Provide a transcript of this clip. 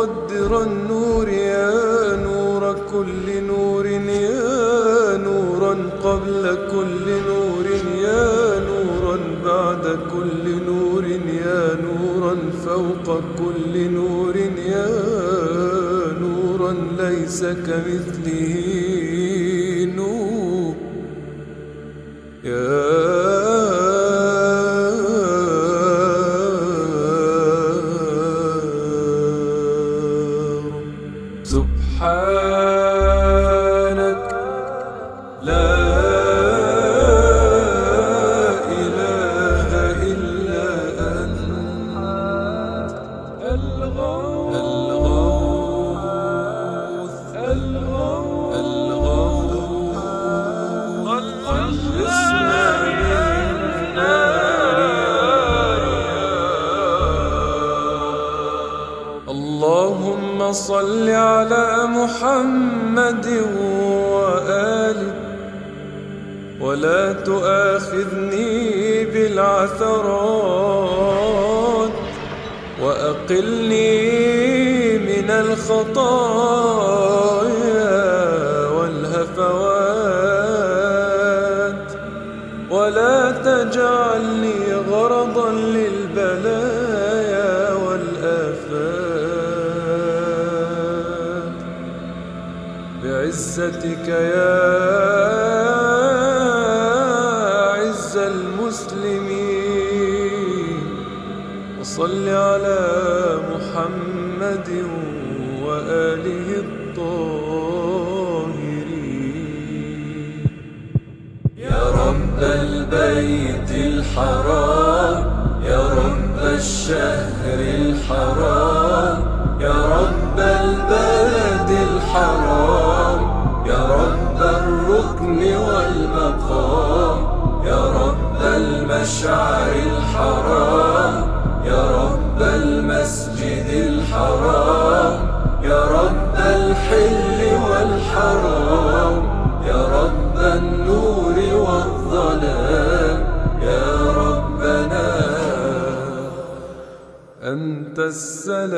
مقدر النور يا نور كل نور يا نورا قبل كل نور يا نورا بعد كل نور يا نورا فوق كل نور يا نورا ليس كمثله. 啊。صل على محمد وآله. ولا تؤاخذني بالعثرات. وأقلني من الخطايا والهفوات. ولا تجعلني غرضا للبلايا بعزتك يا عز المسلمين. وصل على محمد وآله الطاهرين. يا رب البيت الحرام يا رب الشهر الحرام. المشعر الحرام يا رب المسجد الحرام يا رب الحل والحرام يا رب النور والظلام يا ربنا. أنت السلام.